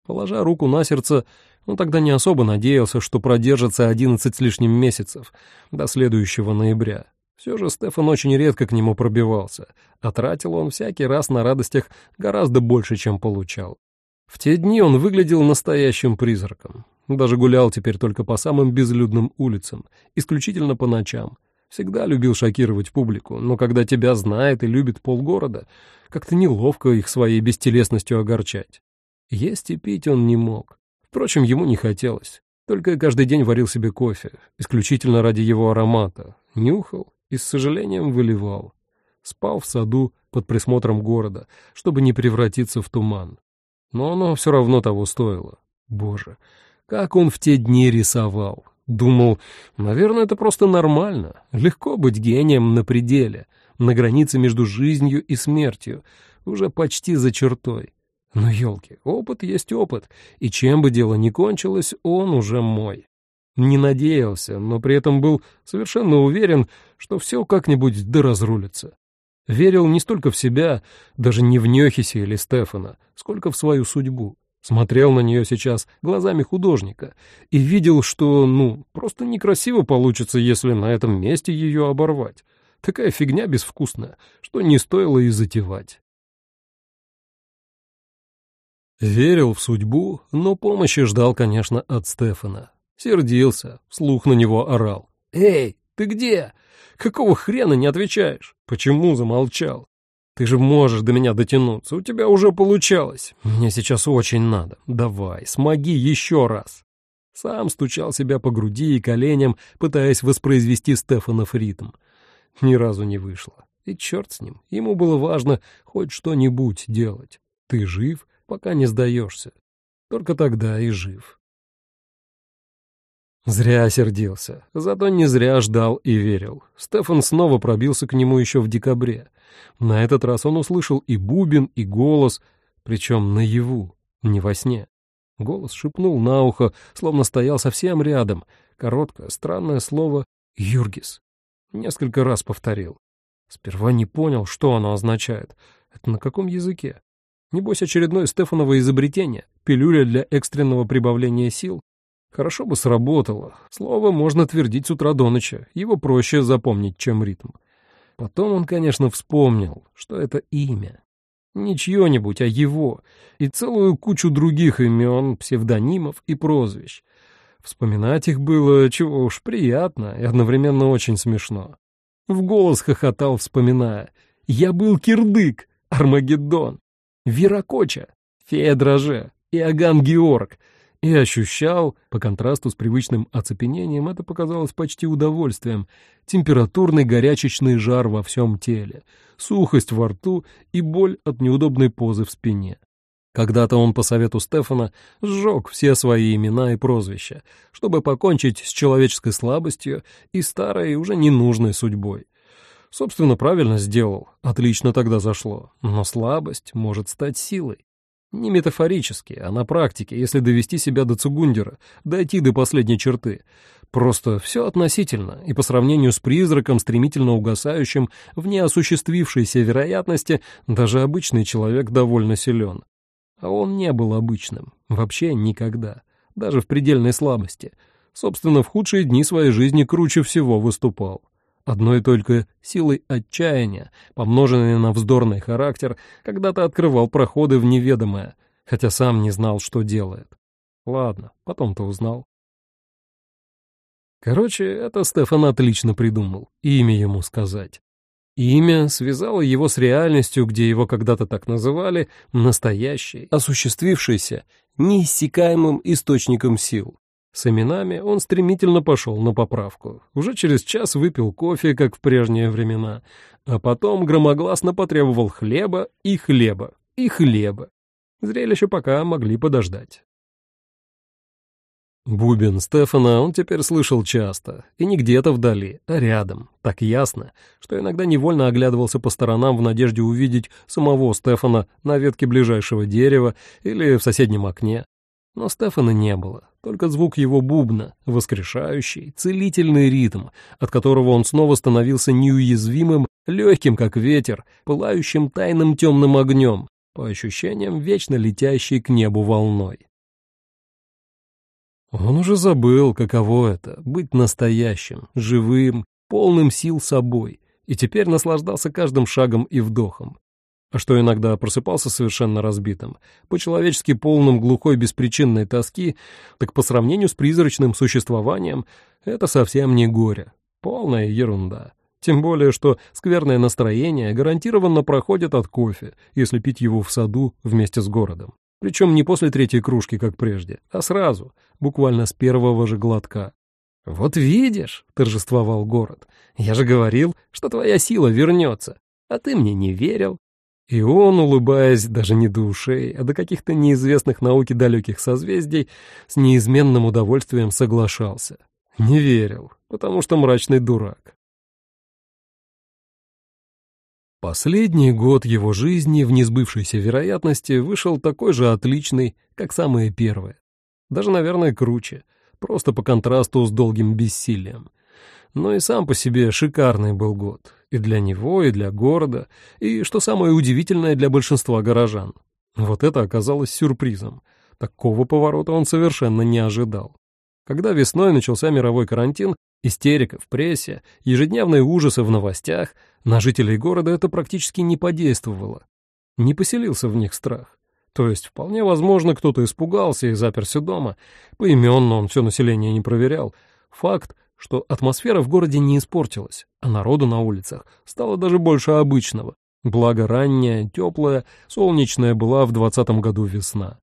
Положа руку на сердце, он тогда не особо надеялся, что продержится одиннадцать с лишним месяцев, до следующего ноября. Все же Стефан очень редко к нему пробивался, а тратил он всякий раз на радостях гораздо больше, чем получал. В те дни он выглядел настоящим призраком. Даже гулял теперь только по самым безлюдным улицам, исключительно по ночам. Всегда любил шокировать публику, но когда тебя знает и любит полгорода, как-то неловко их своей бестелесностью огорчать. Есть и пить он не мог. Впрочем, ему не хотелось. Только каждый день варил себе кофе, исключительно ради его аромата. Нюхал и с сожалением выливал. Спал в саду под присмотром города, чтобы не превратиться в туман. Но оно все равно того стоило. Боже, как он в те дни рисовал. Думал, наверное, это просто нормально. Легко быть гением на пределе, на границе между жизнью и смертью, уже почти за чертой. Но, елки, опыт есть опыт, и чем бы дело ни кончилось, он уже мой не надеялся, но при этом был совершенно уверен, что все как-нибудь да разрулится. Верил не столько в себя, даже не в Нёхисе или Стефана, сколько в свою судьбу. Смотрел на нее сейчас глазами художника и видел, что, ну, просто некрасиво получится, если на этом месте ее оборвать. Такая фигня безвкусная, что не стоило и затевать. Верил в судьбу, но помощи ждал, конечно, от Стефана. Сердился, вслух на него орал. «Эй, ты где? Какого хрена не отвечаешь? Почему замолчал? Ты же можешь до меня дотянуться, у тебя уже получалось. Мне сейчас очень надо. Давай, смоги еще раз». Сам стучал себя по груди и коленям, пытаясь воспроизвести Стефанов ритм. Ни разу не вышло. И черт с ним, ему было важно хоть что-нибудь делать. Ты жив, пока не сдаешься. Только тогда и жив. Зря сердился, зато не зря ждал и верил. Стефан снова пробился к нему еще в декабре. На этот раз он услышал и бубен, и голос, причем наяву, не во сне. Голос шепнул на ухо, словно стоял совсем рядом. Короткое, странное слово «Юргис». Несколько раз повторил. Сперва не понял, что оно означает. Это на каком языке? Небось, очередное Стефаново изобретение, пилюля для экстренного прибавления сил? Хорошо бы сработало. Слово можно твердить с утра до ночи. Его проще запомнить, чем ритм. Потом он, конечно, вспомнил, что это имя. Не чье-нибудь, а его. И целую кучу других имен, псевдонимов и прозвищ. Вспоминать их было, чего уж, приятно и одновременно очень смешно. В голос хохотал, вспоминая. «Я был Кирдык, Армагеддон, Веракоча, Фея Дроже, Иоганн Георг, и ощущал, по контрасту с привычным оцепенением, это показалось почти удовольствием, температурный горячечный жар во всем теле, сухость во рту и боль от неудобной позы в спине. Когда-то он по совету Стефана сжег все свои имена и прозвища, чтобы покончить с человеческой слабостью и старой, уже ненужной судьбой. Собственно, правильно сделал, отлично тогда зашло, но слабость может стать силой. Не метафорически, а на практике, если довести себя до Цугундера, дойти до последней черты. Просто все относительно, и по сравнению с призраком, стремительно угасающим в неосуществившейся вероятности, даже обычный человек довольно силен. А он не был обычным, вообще никогда, даже в предельной слабости. Собственно, в худшие дни своей жизни круче всего выступал. Одной только силой отчаяния, помноженной на вздорный характер, когда-то открывал проходы в неведомое, хотя сам не знал, что делает. Ладно, потом-то узнал. Короче, это Стефан отлично придумал, имя ему сказать. Имя связало его с реальностью, где его когда-то так называли, настоящей, осуществившейся, неиссякаемым источником сил. С именами он стремительно пошел на поправку. Уже через час выпил кофе, как в прежние времена, а потом громогласно потребовал хлеба и хлеба, и хлеба. Зрелище пока могли подождать. Бубен Стефана он теперь слышал часто, и не где-то вдали, а рядом, так ясно, что иногда невольно оглядывался по сторонам в надежде увидеть самого Стефана на ветке ближайшего дерева или в соседнем окне. Но Стефана не было, только звук его бубна, воскрешающий, целительный ритм, от которого он снова становился неуязвимым, легким, как ветер, пылающим тайным темным огнем, по ощущениям вечно летящей к небу волной. Он уже забыл, каково это — быть настоящим, живым, полным сил собой, и теперь наслаждался каждым шагом и вдохом. Что иногда просыпался совершенно разбитым, по-человечески полным глухой беспричинной тоски, так по сравнению с призрачным существованием это совсем не горе, полная ерунда. Тем более, что скверное настроение гарантированно проходит от кофе, если пить его в саду вместе с городом. Причем не после третьей кружки, как прежде, а сразу, буквально с первого же глотка. «Вот видишь», — торжествовал город, — «я же говорил, что твоя сила вернется, а ты мне не верил». И он, улыбаясь даже не до ушей, а до каких-то неизвестных науке далеких созвездий, с неизменным удовольствием соглашался. Не верил, потому что мрачный дурак. Последний год его жизни в несбывшейся вероятности вышел такой же отличный, как самые первые. Даже, наверное, круче, просто по контрасту с долгим бессилием. Но и сам по себе шикарный был год. И для него, и для города, и, что самое удивительное, для большинства горожан. Вот это оказалось сюрпризом. Такого поворота он совершенно не ожидал. Когда весной начался мировой карантин, истерика в прессе, ежедневные ужасы в новостях, на жителей города это практически не подействовало. Не поселился в них страх. То есть, вполне возможно, кто-то испугался и заперся дома. Поименно он все население не проверял. Факт, что атмосфера в городе не испортилась, а народу на улицах стало даже больше обычного. Благо ранняя, теплая, солнечная была в двадцатом году весна.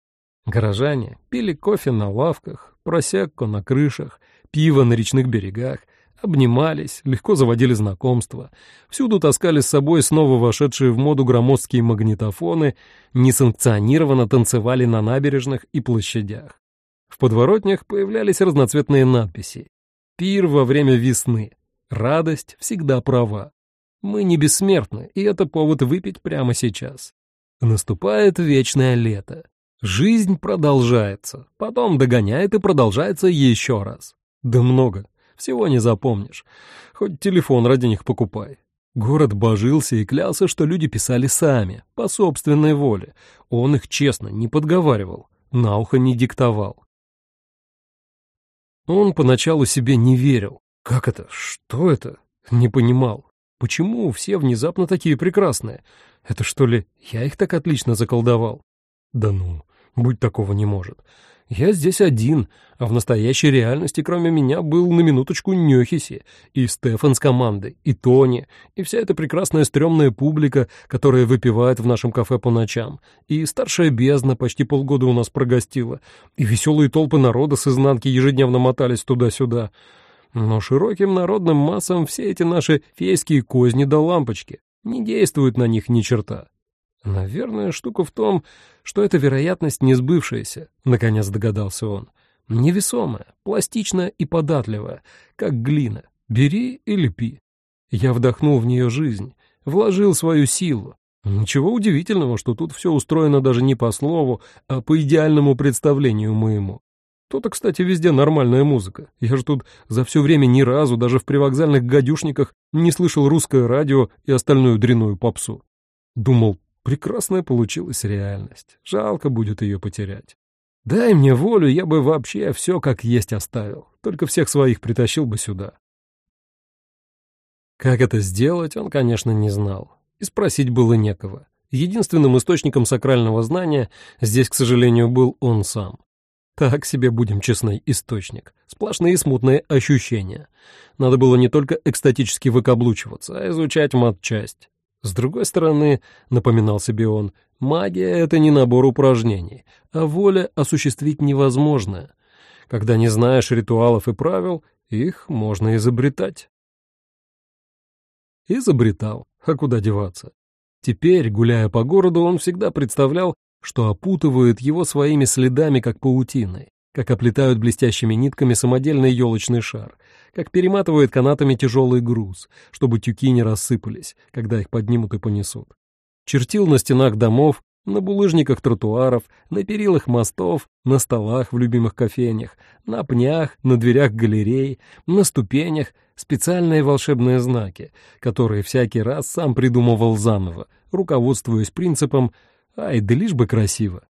Горожане пили кофе на лавках, просекко на крышах, пиво на речных берегах, обнимались, легко заводили знакомства, всюду таскали с собой снова вошедшие в моду громоздкие магнитофоны, несанкционированно танцевали на набережных и площадях. В подворотнях появлялись разноцветные надписи. «Пир во время весны. Радость всегда права. Мы не бессмертны, и это повод выпить прямо сейчас. Наступает вечное лето. Жизнь продолжается, потом догоняет и продолжается еще раз. Да много, всего не запомнишь. Хоть телефон ради них покупай. Город божился и клялся, что люди писали сами, по собственной воле. Он их честно не подговаривал, на ухо не диктовал. Он поначалу себе не верил. Как это? Что это? Не понимал. Почему все внезапно такие прекрасные? Это что ли, я их так отлично заколдовал? Да ну, Будь такого не может. Я здесь один, а в настоящей реальности кроме меня был на минуточку Нёхиси, и Стефан с командой, и Тони, и вся эта прекрасная стрёмная публика, которая выпивает в нашем кафе по ночам, и старшая бездна почти полгода у нас прогостила, и веселые толпы народа с изнанки ежедневно мотались туда-сюда. Но широким народным массам все эти наши фейские козни до лампочки не действуют на них ни черта. Наверное, штука в том, что эта вероятность не сбывшаяся, наконец догадался он. Невесомая, пластичная и податливая, как глина. Бери и лепи. Я вдохнул в нее жизнь, вложил свою силу. Ничего удивительного, что тут все устроено даже не по слову, а по идеальному представлению моему. То-то, кстати, везде нормальная музыка. Я же тут за все время ни разу, даже в привокзальных гадюшниках, не слышал русское радио и остальную дряную попсу. Думал, Прекрасная получилась реальность. Жалко будет ее потерять. Дай мне волю, я бы вообще все как есть оставил. Только всех своих притащил бы сюда. Как это сделать, он, конечно, не знал. И спросить было некого. Единственным источником сакрального знания здесь, к сожалению, был он сам. Так себе, будем честны, источник. Сплошные смутные ощущения. Надо было не только экстатически выкаблучиваться, а изучать матчасть. С другой стороны, напоминал себе он, магия — это не набор упражнений, а воля осуществить невозможное. Когда не знаешь ритуалов и правил, их можно изобретать. Изобретал, а куда деваться? Теперь, гуляя по городу, он всегда представлял, что опутывает его своими следами, как паутиной. как оплетают блестящими нитками самодельный елочный шар, как перематывают канатами тяжелый груз, чтобы тюки не рассыпались, когда их поднимут и понесут. Чертил на стенах домов, на булыжниках тротуаров, на перилах мостов, на столах в любимых кофейнях, на пнях, на дверях галерей, на ступенях специальные волшебные знаки, которые всякий раз сам придумывал заново, руководствуясь принципом «Ай, да лишь бы красиво».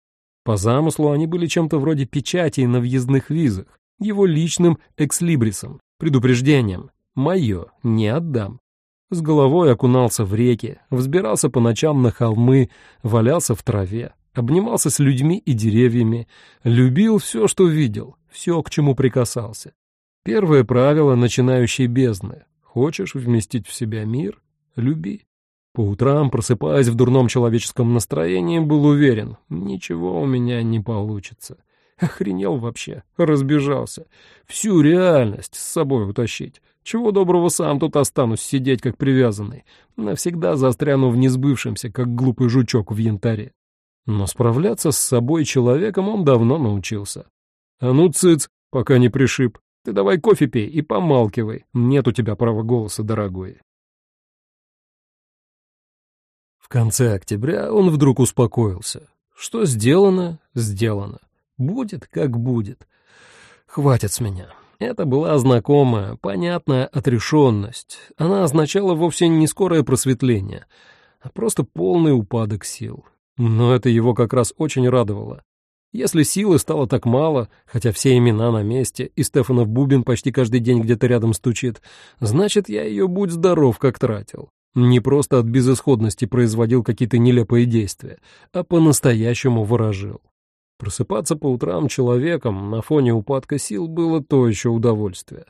По замыслу они были чем-то вроде печатей на въездных визах, его личным экслибрисом, предупреждением «Мое, не отдам». С головой окунался в реки, взбирался по ночам на холмы, валялся в траве, обнимался с людьми и деревьями, любил все, что видел, все, к чему прикасался. Первое правило начинающей бездны. Хочешь вместить в себя мир — люби. По утрам, просыпаясь в дурном человеческом настроении, был уверен, ничего у меня не получится. Охренел вообще, разбежался. Всю реальность с собой утащить. Чего доброго сам тут останусь сидеть как привязанный. Навсегда застряну в несбывшемся, как глупый жучок в янтаре. Но справляться с собой человеком он давно научился. А ну, цыц, пока не пришиб. Ты давай кофе пей и помалкивай. Нет у тебя права голоса, дорогой. В конце октября он вдруг успокоился. Что сделано, сделано. Будет, как будет. Хватит с меня. Это была знакомая, понятная отрешенность. Она означала вовсе не скорое просветление, а просто полный упадок сил. Но это его как раз очень радовало. Если силы стало так мало, хотя все имена на месте, и Стефанов Бубин почти каждый день где-то рядом стучит, значит, я ее, будь здоров, как тратил. Не просто от безысходности производил какие-то нелепые действия, а по-настоящему выражил. Просыпаться по утрам человеком на фоне упадка сил было то еще удовольствие.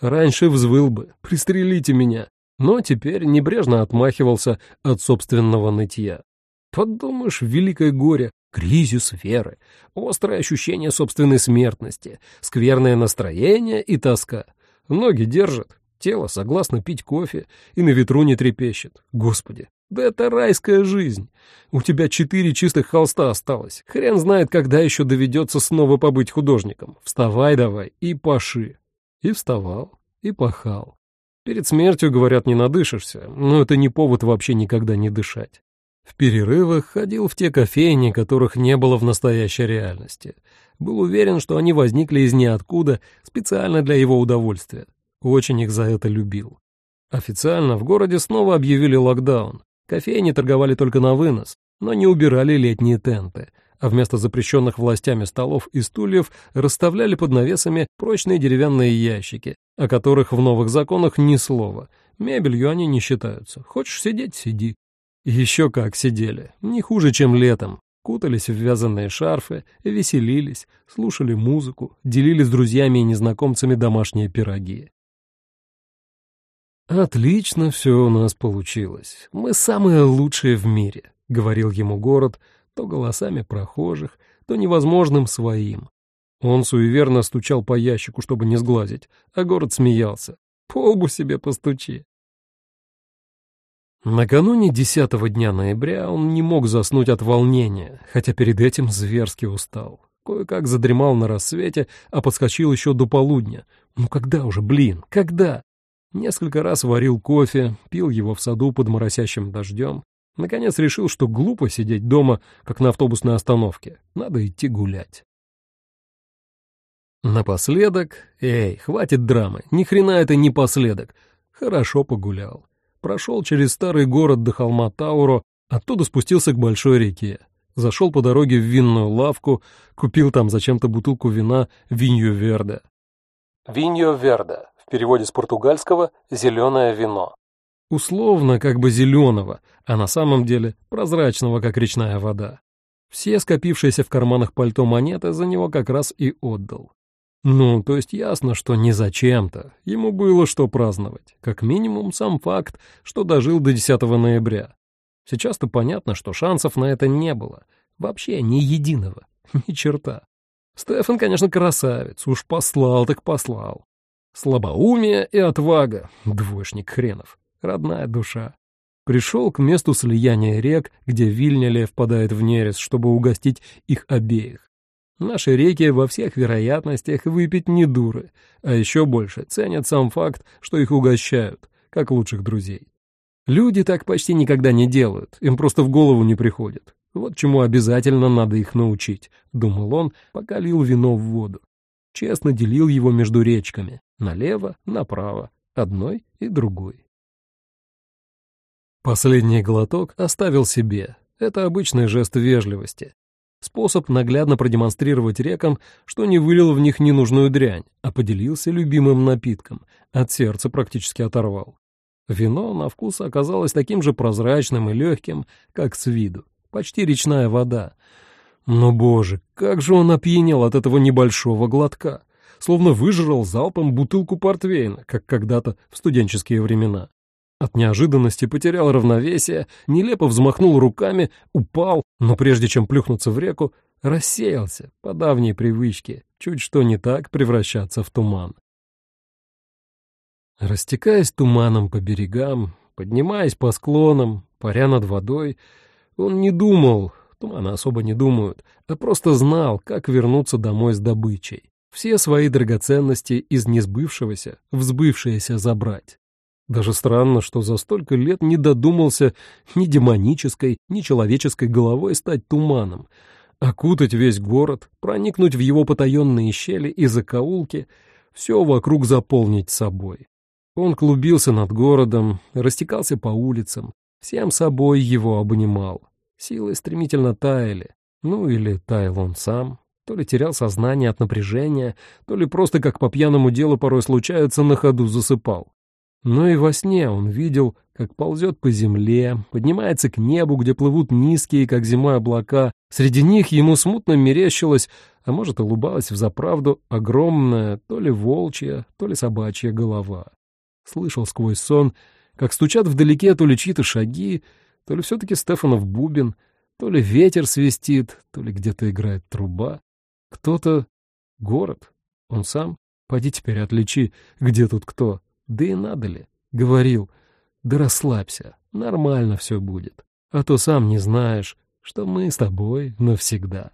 Раньше взвыл бы «пристрелите меня», но теперь небрежно отмахивался от собственного нытья. Подумаешь, великое горе, кризис веры, острое ощущение собственной смертности, скверное настроение и тоска. Ноги держат, тело согласно пить кофе и на ветру не трепещет. Господи, да это райская жизнь. У тебя четыре чистых холста осталось. Хрен знает, когда еще доведется снова побыть художником. Вставай давай и паши. И вставал, и пахал. Перед смертью, говорят, не надышишься, но это не повод вообще никогда не дышать. В перерывах ходил в те кофейни, которых не было в настоящей реальности. Был уверен, что они возникли из ниоткуда специально для его удовольствия. Очень их за это любил. Официально в городе снова объявили локдаун. Кофейни торговали только на вынос, но не убирали летние тенты, а вместо запрещенных властями столов и стульев расставляли под навесами прочные деревянные ящики, о которых в новых законах ни слова. Мебелью они не считаются. Хочешь сидеть — сиди. Еще как сидели, не хуже, чем летом. Кутались в вязаные шарфы, веселились, слушали музыку, делили с друзьями и незнакомцами домашние пироги. «Отлично все у нас получилось. Мы самые лучшие в мире», — говорил ему город, то голосами прохожих, то невозможным своим. Он суеверно стучал по ящику, чтобы не сглазить, а город смеялся. «По лбу себе постучи». Накануне десятого дня ноября он не мог заснуть от волнения, хотя перед этим зверски устал. Кое-как задремал на рассвете, а подскочил еще до полудня. Ну когда уже, блин, когда? Несколько раз варил кофе, пил его в саду под моросящим дождем. Наконец решил, что глупо сидеть дома, как на автобусной остановке. Надо идти гулять. Напоследок... Эй, хватит драмы, ни хрена это не последок. Хорошо погулял прошел через старый город до холма Тауро, оттуда спустился к большой реке. Зашел по дороге в винную лавку, купил там зачем-то бутылку вина Виньо Верде. Виньо Верде, в переводе с португальского «зеленое вино». Условно как бы зеленого, а на самом деле прозрачного, как речная вода. Все скопившиеся в карманах пальто монеты за него как раз и отдал. Ну, то есть ясно, что не зачем-то. Ему было что праздновать. Как минимум сам факт, что дожил до 10 ноября. Сейчас-то понятно, что шансов на это не было. Вообще ни единого. Ни черта. Стефан, конечно, красавец. Уж послал так послал. Слабоумие и отвага. Двоечник хренов. Родная душа. Пришел к месту слияния рек, где Вильняле впадает в нерез, чтобы угостить их обеих. Наши реки во всех вероятностях выпить не дуры, а еще больше ценят сам факт, что их угощают, как лучших друзей. Люди так почти никогда не делают, им просто в голову не приходит. Вот чему обязательно надо их научить, думал он, пока лил вино в воду. Честно делил его между речками, налево, направо, одной и другой. Последний глоток оставил себе. Это обычный жест вежливости. Способ наглядно продемонстрировать рекам, что не вылил в них ненужную дрянь, а поделился любимым напитком, от сердца практически оторвал. Вино на вкус оказалось таким же прозрачным и легким, как с виду, почти речная вода. Но, боже, как же он опьянел от этого небольшого глотка, словно выжрал залпом бутылку портвейна, как когда-то в студенческие времена. От неожиданности потерял равновесие, нелепо взмахнул руками, упал, но прежде чем плюхнуться в реку, рассеялся по давней привычке, чуть что не так превращаться в туман. Растекаясь туманом по берегам, поднимаясь по склонам, паря над водой, он не думал, туманы особо не думают, а просто знал, как вернуться домой с добычей. Все свои драгоценности из несбывшегося в сбывшееся забрать. Даже странно, что за столько лет не додумался ни демонической, ни человеческой головой стать туманом, окутать весь город, проникнуть в его потаенные щели и закоулки, все вокруг заполнить собой. Он клубился над городом, растекался по улицам, всем собой его обнимал. Силы стремительно таяли, ну или таял он сам, то ли терял сознание от напряжения, то ли просто, как по пьяному делу порой случается, на ходу засыпал. Но и во сне он видел, как ползет по земле, поднимается к небу, где плывут низкие, как зимой, облака. Среди них ему смутно мерещилась, а может, улыбалась взаправду, огромная, то ли волчья, то ли собачья голова. Слышал сквозь сон, как стучат вдалеке то ли чьи-то шаги, то ли все-таки Стефанов бубен, то ли ветер свистит, то ли где-то играет труба. Кто-то... Город? Он сам? Пойди теперь отличи, где тут кто. Да и надо ли? Говорил. Да расслабься, нормально все будет. А то сам не знаешь, что мы с тобой навсегда.